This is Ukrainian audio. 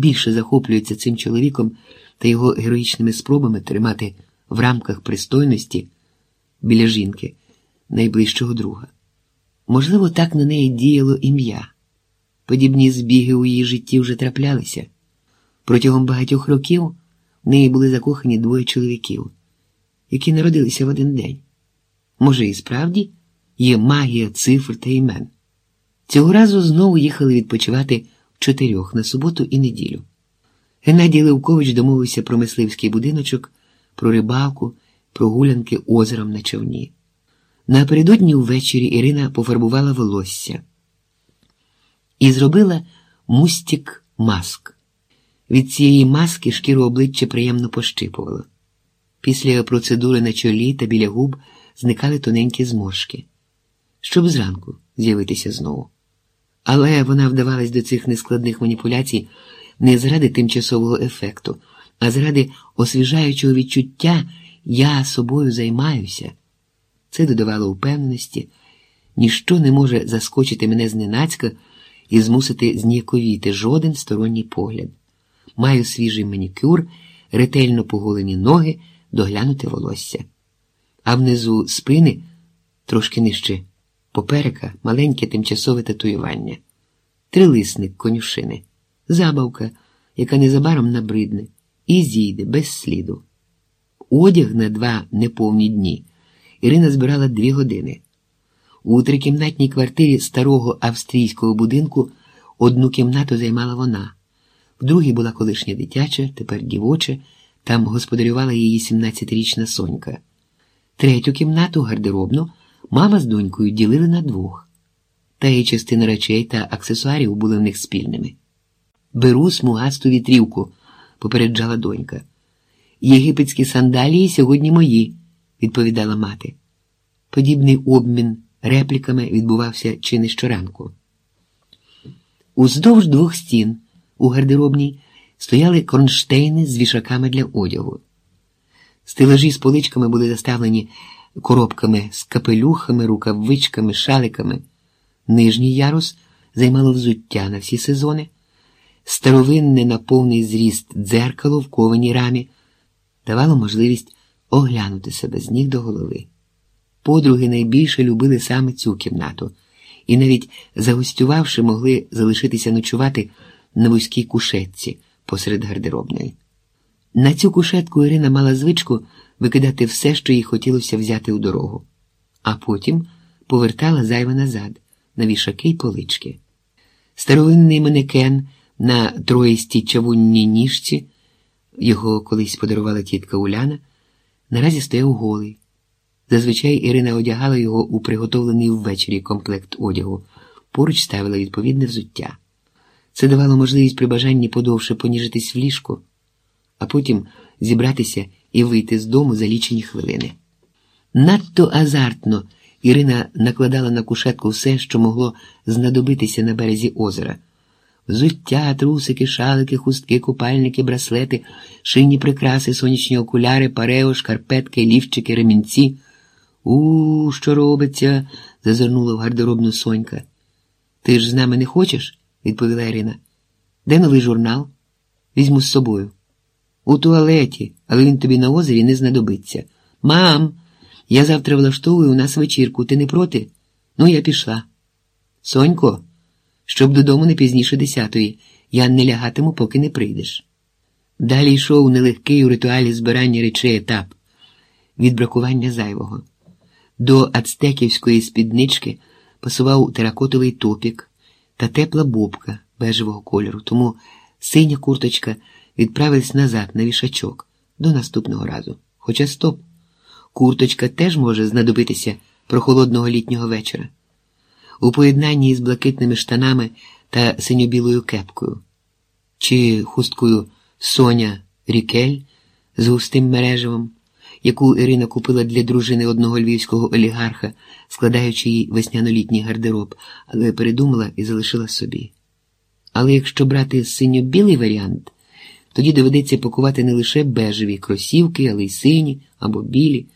більше захоплюється цим чоловіком та його героїчними спробами тримати в рамках пристойності біля жінки, найближчого друга. Можливо, так на неї діяло ім'я. Подібні збіги у її житті вже траплялися. Протягом багатьох років в неї були закохані двоє чоловіків, які народилися в один день. Може, і справді є магія цифр та імен. Цього разу знову їхали відпочивати чотирьох на суботу і неділю. Геннадій Левкович домовився про мисливський будиночок, про рибалку, про гулянки озером на човні. Напередодні ввечері Ірина пофарбувала волосся і зробила мустік маск. Від цієї маски шкіру обличчя приємно пощипувало. Після процедури на чолі та біля губ зникали тоненькі зморшки, щоб зранку з'явитися знову. Але вона вдавалась до цих нескладних маніпуляцій не заради тимчасового ефекту, а заради освіжаючого відчуття я собою займаюся. Це додавало впевненості, ніщо не може заскочити мене зненацька і змусити зніяковіти жоден сторонній погляд. Маю свіжий манікюр, ретельно поголені ноги, доглянути волосся. А внизу спини, трошки нижче, поперека, маленьке тимчасове татуювання, трилисник конюшини, забавка, яка незабаром набридне, і зійде без сліду. Одяг на два неповні дні Ірина збирала дві години. У трикімнатній квартирі старого австрійського будинку одну кімнату займала вона. В другій була колишня дитяча, тепер дівоча, там господарювала її 17-річна сонька. Третю кімнату, гардеробну, мама з донькою ділили на двох. Та й частина речей та аксесуарів були в них спільними. Беру смугасту вітрівку, попереджала донька. Єгипетські сандалії сьогодні мої, відповідала мати. Подібний обмін репліками відбувався чи не щоранку. Уздовж двох стін у гардеробній стояли кронштейни з вішаками для одягу. Стелажі з поличками були заставлені коробками з капелюхами, рукавичками, шаликами. Нижній ярус займало взуття на всі сезони, старовинне на повний зріст дзеркало в кованій рамі давало можливість оглянути себе з ніг до голови. Подруги найбільше любили саме цю кімнату, і навіть загостювавши, могли залишитися ночувати на вузькій кушетці посеред гардеробної. На цю кушетку Ірина мала звичку викидати все, що їй хотілося взяти у дорогу, а потім повертала зайве назад на вішаки й полички. Старовинний манекен на троїстій чавунній ніжці, його колись подарувала тітка Уляна, наразі стояв голий. Зазвичай Ірина одягала його у приготовлений ввечері комплект одягу, поруч ставила відповідне взуття. Це давало можливість при бажанні подовше поніжитись в ліжку, а потім зібратися і вийти з дому за лічені хвилини. Надто азартно Ірина накладала на кушетку все, що могло знадобитися на березі озера. Взуття, трусики, шалики, хустки, купальники, браслети, шийні прикраси, сонячні окуляри, парео, шкарпетки, лівчики, ремінці. У, що робиться? зазирнула в гардеробну Сонька. Ти ж з нами не хочеш? відповіла Ірина. Де новий журнал? Візьму з собою. У туалеті, але він тобі на озері не знадобиться. Мам, я завтра влаштовую у нас вечірку. Ти не проти? Ну, я пішла. Сонько, щоб додому не пізніше десятої, я не лягатиму, поки не прийдеш. Далі йшов нелегкий у ритуалі збирання речей етап від бракування зайвого. До ацтеківської спіднички пасував теракотовий топік та тепла бобка бежевого кольору, тому синя курточка відправилась назад на вішачок до наступного разу. Хоча стоп, курточка теж може знадобитися прохолодного літнього вечора. У поєднанні з блакитними штанами та синьо-білою кепкою, чи хусткою Соня Рікель з густим мережевом яку Ірина купила для дружини одного львівського олігарха, складаючи їй весняно-літній гардероб, але передумала і залишила собі. Але якщо брати синьо-білий варіант, тоді доведеться пакувати не лише бежеві кросівки, але й сині або білі.